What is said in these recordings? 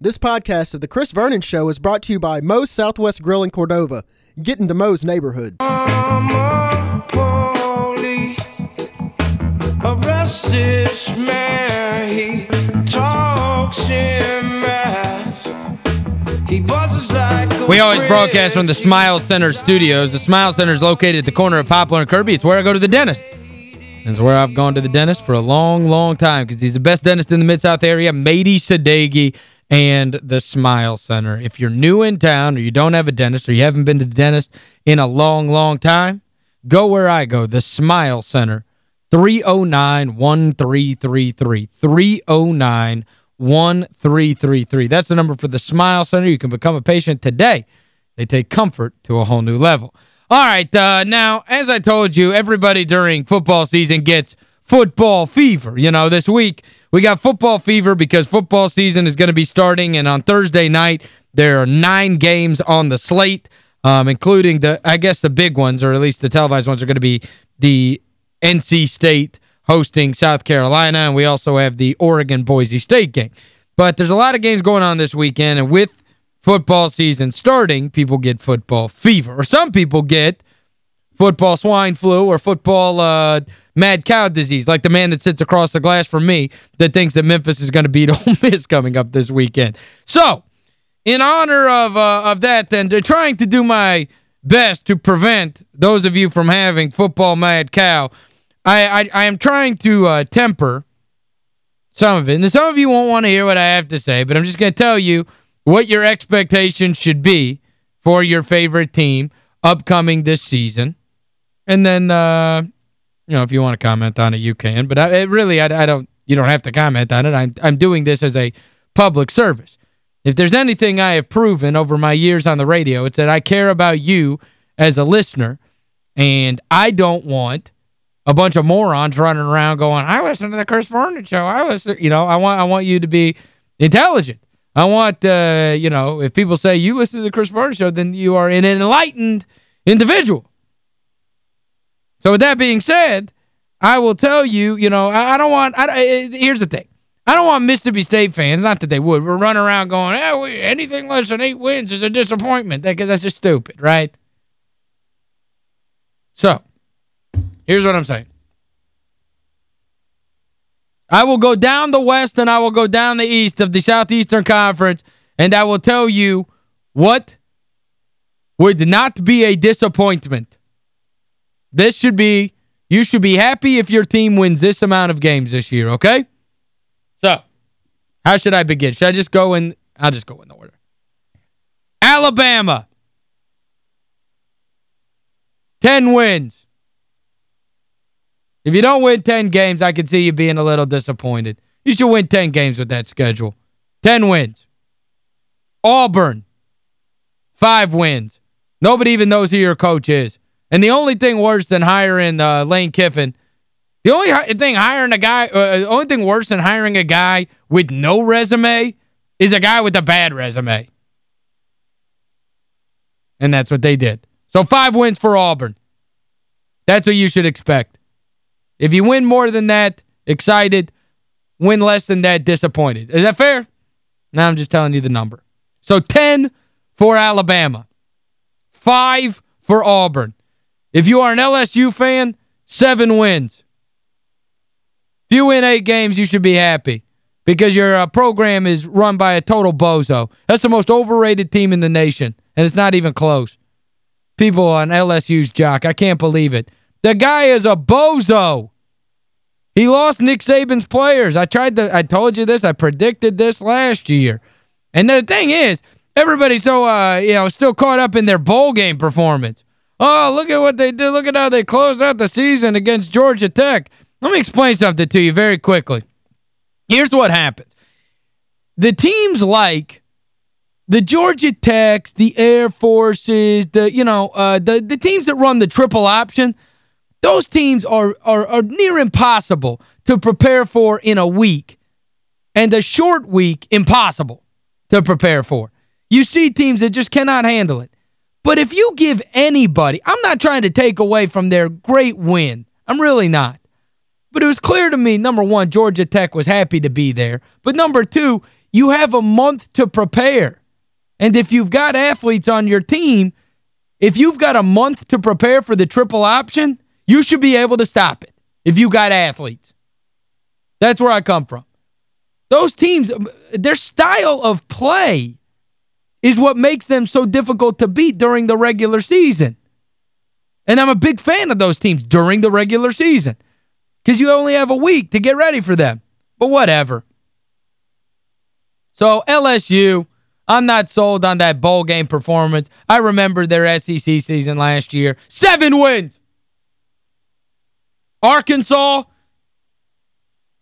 This podcast of The Chris Vernon Show is brought to you by Moe's Southwest Grill in Cordova. Get into Moe's neighborhood. We always broadcast from the Smile Center studios. The Smile Center is located at the corner of Poplar and Kirby. It's where I go to the dentist. It's where I've gone to the dentist for a long, long time because he's the best dentist in the Mid-South area, Mady Sadeghi and the Smile Center. If you're new in town or you don't have a dentist or you haven't been to the dentist in a long, long time, go where I go, the Smile Center, 309-1333, 309-1333. That's the number for the Smile Center. You can become a patient today. They take comfort to a whole new level. All right, uh, now, as I told you, everybody during football season gets football fever. You know, this week we got football fever because football season is going to be starting, and on Thursday night there are nine games on the slate, um, including, the I guess, the big ones, or at least the televised ones, are going to be the NC State hosting South Carolina, and we also have the Oregon-Boise State game. But there's a lot of games going on this weekend, and with football season starting, people get football fever. Or some people get football swine flu or football uh, mad cow disease, like the man that sits across the glass from me that thinks that Memphis is going to beat Ole Miss coming up this weekend. So, in honor of uh, of that, then, trying to do my best to prevent those of you from having football mad cow, I, I, I am trying to uh, temper some of it. And some of you won't want to hear what I have to say, but I'm just going to tell you what your expectations should be for your favorite team upcoming this season. And then, uh, you know, if you want to comment on it, you can. But I, really, I, I don't you don't have to comment on it. I'm, I'm doing this as a public service. If there's anything I have proven over my years on the radio, it's that I care about you as a listener, and I don't want a bunch of morons running around going, I listen to the Chris Vernon show. I listen, you know, I want I want you to be intelligent. I want, uh, you know, if people say you listen to the Chris Vernon show, then you are an enlightened individual. So with that being said, I will tell you, you know, I, I don't want, I, here's the thing. I don't want Mississippi State fans, not that they would, we're running around going, eh, we, anything less than eight wins is a disappointment. That, that's just stupid, right? So, here's what I'm saying. I will go down the west and I will go down the east of the Southeastern Conference and I will tell you what would not be a disappointment. This should be, you should be happy if your team wins this amount of games this year, okay? So, how should I begin? Should I just go in, I'll just go in the order. Alabama. 10 wins. If you don't win 10 games, I can see you being a little disappointed. You should win 10 games with that schedule. 10 wins. Auburn, 5 wins. Nobody even knows who your coach is. And the only thing worse than hiring uh, Lane Kiffin, the only thing hiring a guy, uh, the only thing worse than hiring a guy with no resume is a guy with a bad resume. And that's what they did. So five wins for Auburn. That's what you should expect. If you win more than that, excited. Win less than that, disappointed. Is that fair? Now I'm just telling you the number. So 10 for Alabama. 5 for Auburn. If you are an LSU fan, 7 wins. If you win 8 games, you should be happy because your uh, program is run by a total bozo. That's the most overrated team in the nation, and it's not even close. People on LSU's jock, I can't believe it. The guy is a bozo. He lost Nick Saban's players. I tried to I told you this. I predicted this last year. And the thing is, everybody's so uh you know, still caught up in their bowl game performance. Oh, look at what they did. Look at how they closed out the season against Georgia Tech. Let me explain something to you very quickly. Here's what happens. The teams like the Georgia Techs, the Air Forces, the you know, uh the the teams that run the triple option, those teams are, are, are near impossible to prepare for in a week. And a short week, impossible to prepare for. You see teams that just cannot handle it. But if you give anybody, I'm not trying to take away from their great win. I'm really not. But it was clear to me, number one, Georgia Tech was happy to be there. But number two, you have a month to prepare. And if you've got athletes on your team, if you've got a month to prepare for the triple option, you should be able to stop it if you got athletes. That's where I come from. Those teams, their style of play is what makes them so difficult to beat during the regular season. And I'm a big fan of those teams during the regular season because you only have a week to get ready for them. But whatever. So LSU, I'm not sold on that bowl game performance. I remember their SEC season last year. Seven wins. Arkansas,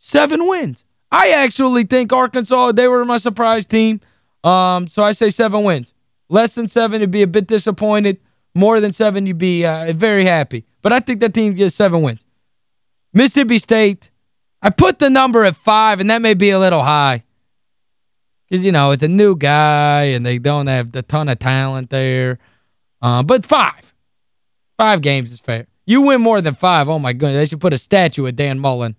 seven wins. I actually think Arkansas, they were my surprise team. Um, so I say seven wins. Less than seven, you'd be a bit disappointed. More than seven, you'd be uh, very happy. But I think that team gets seven wins. Mississippi State, I put the number at five, and that may be a little high. Because, you know, it's a new guy, and they don't have a ton of talent there. Uh, but five. Five games is fair. You win more than five, oh my goodness. They should put a statue of Dan Mullen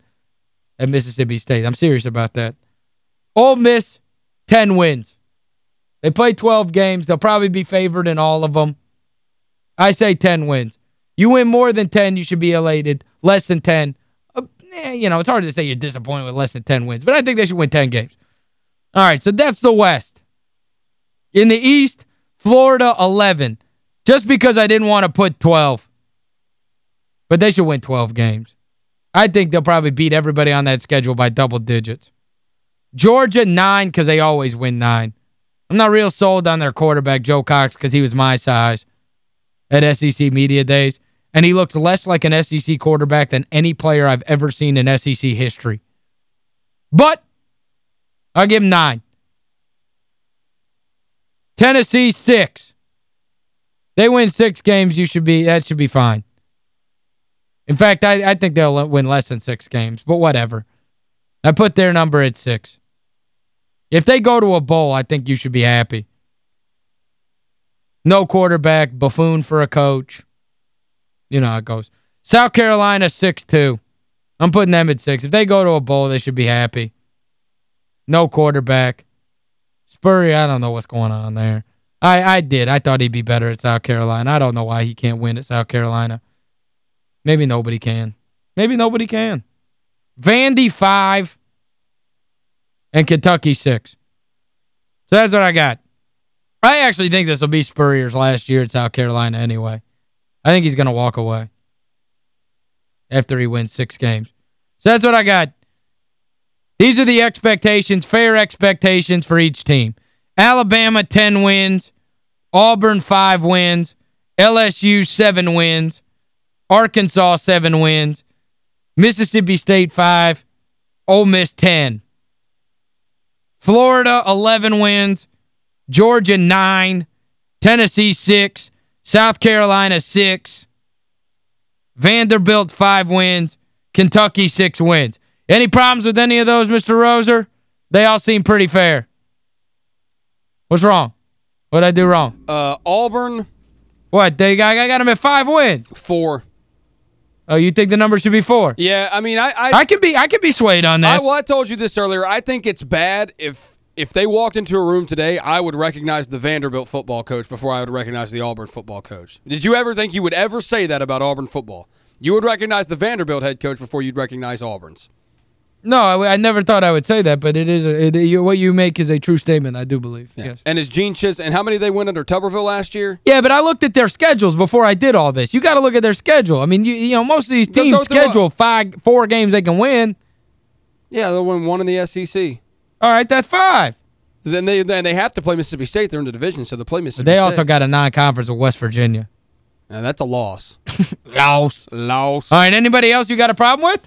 at Mississippi State. I'm serious about that. Ole Miss, 10 wins. They play 12 games. They'll probably be favored in all of them. I say 10 wins. You win more than 10, you should be elated. Less than 10, uh, eh, you know, it's hard to say you're disappointed with less than 10 wins. But I think they should win 10 games. All right, so that's the West. In the East, Florida, 11. Just because I didn't want to put 12. But they should win 12 games. I think they'll probably beat everybody on that schedule by double digits. Georgia, 9 because they always win 9. I'm not real sold on their quarterback, Joe Cox, because he was my size at SEC Media Days. And he looks less like an SEC quarterback than any player I've ever seen in SEC history. But I'll give him 9. Tennessee, 6. They win six games, you should be that should be fine. In fact, I, I think they'll win less than six games, but whatever. I put their number at six. If they go to a bowl, I think you should be happy. No quarterback, buffoon for a coach. You know how it goes. South Carolina, 6-2. I'm putting them at 6. If they go to a bowl, they should be happy. No quarterback. Spurrier, I don't know what's going on there. I I did. I thought he'd be better at South Carolina. I don't know why he can't win at South Carolina. Maybe nobody can. Maybe nobody can. Vandy, 5. And Kentucky, 6. So that's what I got. I actually think this will be Spurrier's last year at South Carolina anyway. I think he's going to walk away after he wins six games. So that's what I got. These are the expectations, fair expectations for each team. Alabama, 10 wins. Auburn, 5 wins. LSU, 7 wins. Arkansas, 7 wins. Mississippi State, 5. Ole Miss, 10. Florida, 11 wins. Georgia, 9. Tennessee, 6. South Carolina, 6. Vanderbilt, 5 wins. Kentucky, 6 wins. Any problems with any of those, Mr. Roser? They all seem pretty fair. What's wrong? What did I do wrong? Uh, Auburn. What? They got, I got them at five wins. Four. Oh, you think the number should be four? Yeah, I mean, I... I, I can be I can be swayed on that. well, I told you this earlier. I think it's bad if if they walked into a room today, I would recognize the Vanderbilt football coach before I would recognize the Auburn football coach. Did you ever think you would ever say that about Auburn football? You would recognize the Vanderbilt head coach before you'd recognize Auburn's. No, I, I never thought I would say that, but it is a, it, you, what you make is a true statement, I do believe. Yeah. Yes. And is Gene Chizik how many they win under Tuberville last year? Yeah, but I looked at their schedules before I did all this. You got to look at their schedule. I mean, you you know, most of these teams schedule five four games they can win. Yeah, they'll win one in the SEC. All right, that's five. Then they then they have to play Mississippi State. They're in the division, so they play Mississippi they State. also got a non-conference with West Virginia. Now, that's a loss. Loss. Loss. All right, anybody else you got a problem with?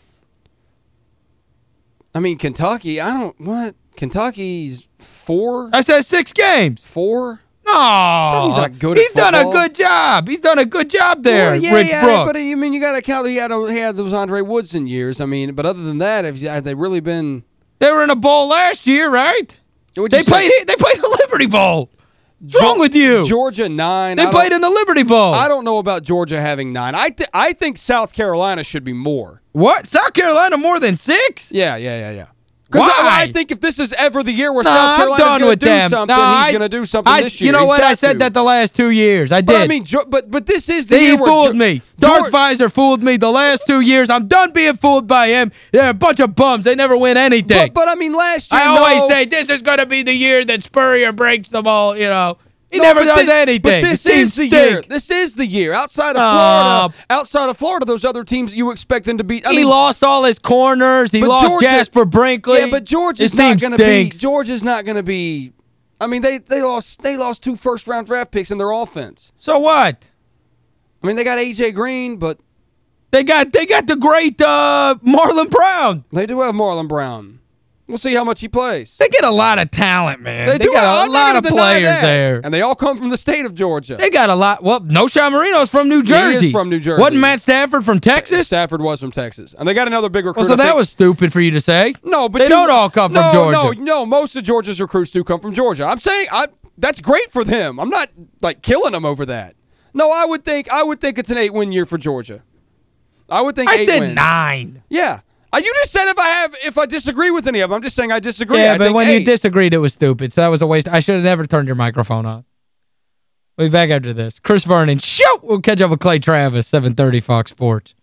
I mean, Kentucky, I don't... What? Kentucky's four? I said six games. Four? No. He's not good at He's done a good job. He's done a good job there, Well, yeah, Rich yeah, Brooks. but you mean you got to count he had a, he had those Andre Woodson years. I mean, but other than that, have, have they really been They were in a bowl last year, right? They say? played they played the Liberty Bowl. What's wrong with you? Georgia 9. They I played in the Liberty Bowl. I don't know about Georgia having 9. I th I think South Carolina should be more. What? South Carolina more than six? Yeah, yeah, yeah, yeah. Because Why? I, I think if this is ever the year where No, South Carolina's going to do them. something, no, he's going to do something I, this year. You know He's what? I said to. that the last two years. I did. But I mean, but but this is the he year fooled me. Darth Visor fooled me the last two years. I'm done being fooled by him. They're a bunch of bums. They never win anything. But, but I mean, last year, I always no. say this is going to be the year that Spurrier breaks them all, you know. He No, never does this- anything. But this The is the stink. year. This is the year. Outside of Uh, Florida, outside of Florida, those other teams you expect them to beat. I he mean, lost all his corners. He lost Georgia- Jasper Brinkley. Yeah, but George is not going to be. George is not going to be I mean, they they lost they lost two first round draft picks in their offense. So what? I mean, they got A.J. Green, but They got they got the great uh, Marlon Brown. they do have Marlon Brown. We'll see how much he plays. They get a lot of talent, man. They, do got I'm a lot of players there. And they all come from the state of Georgia. They got a lot. Well, no Sean Marino's from New He Jersey. from New Jersey. Wasn't Matt Stafford from Texas? Stafford was from Texas. And they got another big recruit. Well, so that was stupid for you to say. No, but They you- don't all come from Georgia. No, no, most of Georgia's recruits do come from Georgia. I'm saying I that's great for them. I'm not like killing them over that. No, I would think I would think it's an 8-win year for Georgia. I would think I eight said wins. nine. Yeah. Uh, you just said if I have if I disagree with any of them. I'm just saying I disagree. Yeah, I but think when eight. you disagreed, it was stupid. So that was a waste. I should have never turned your microphone on. We'll be back after this. Chris Vernon, shoot! We'll catch up with Clay Travis, 730 Fox Sports.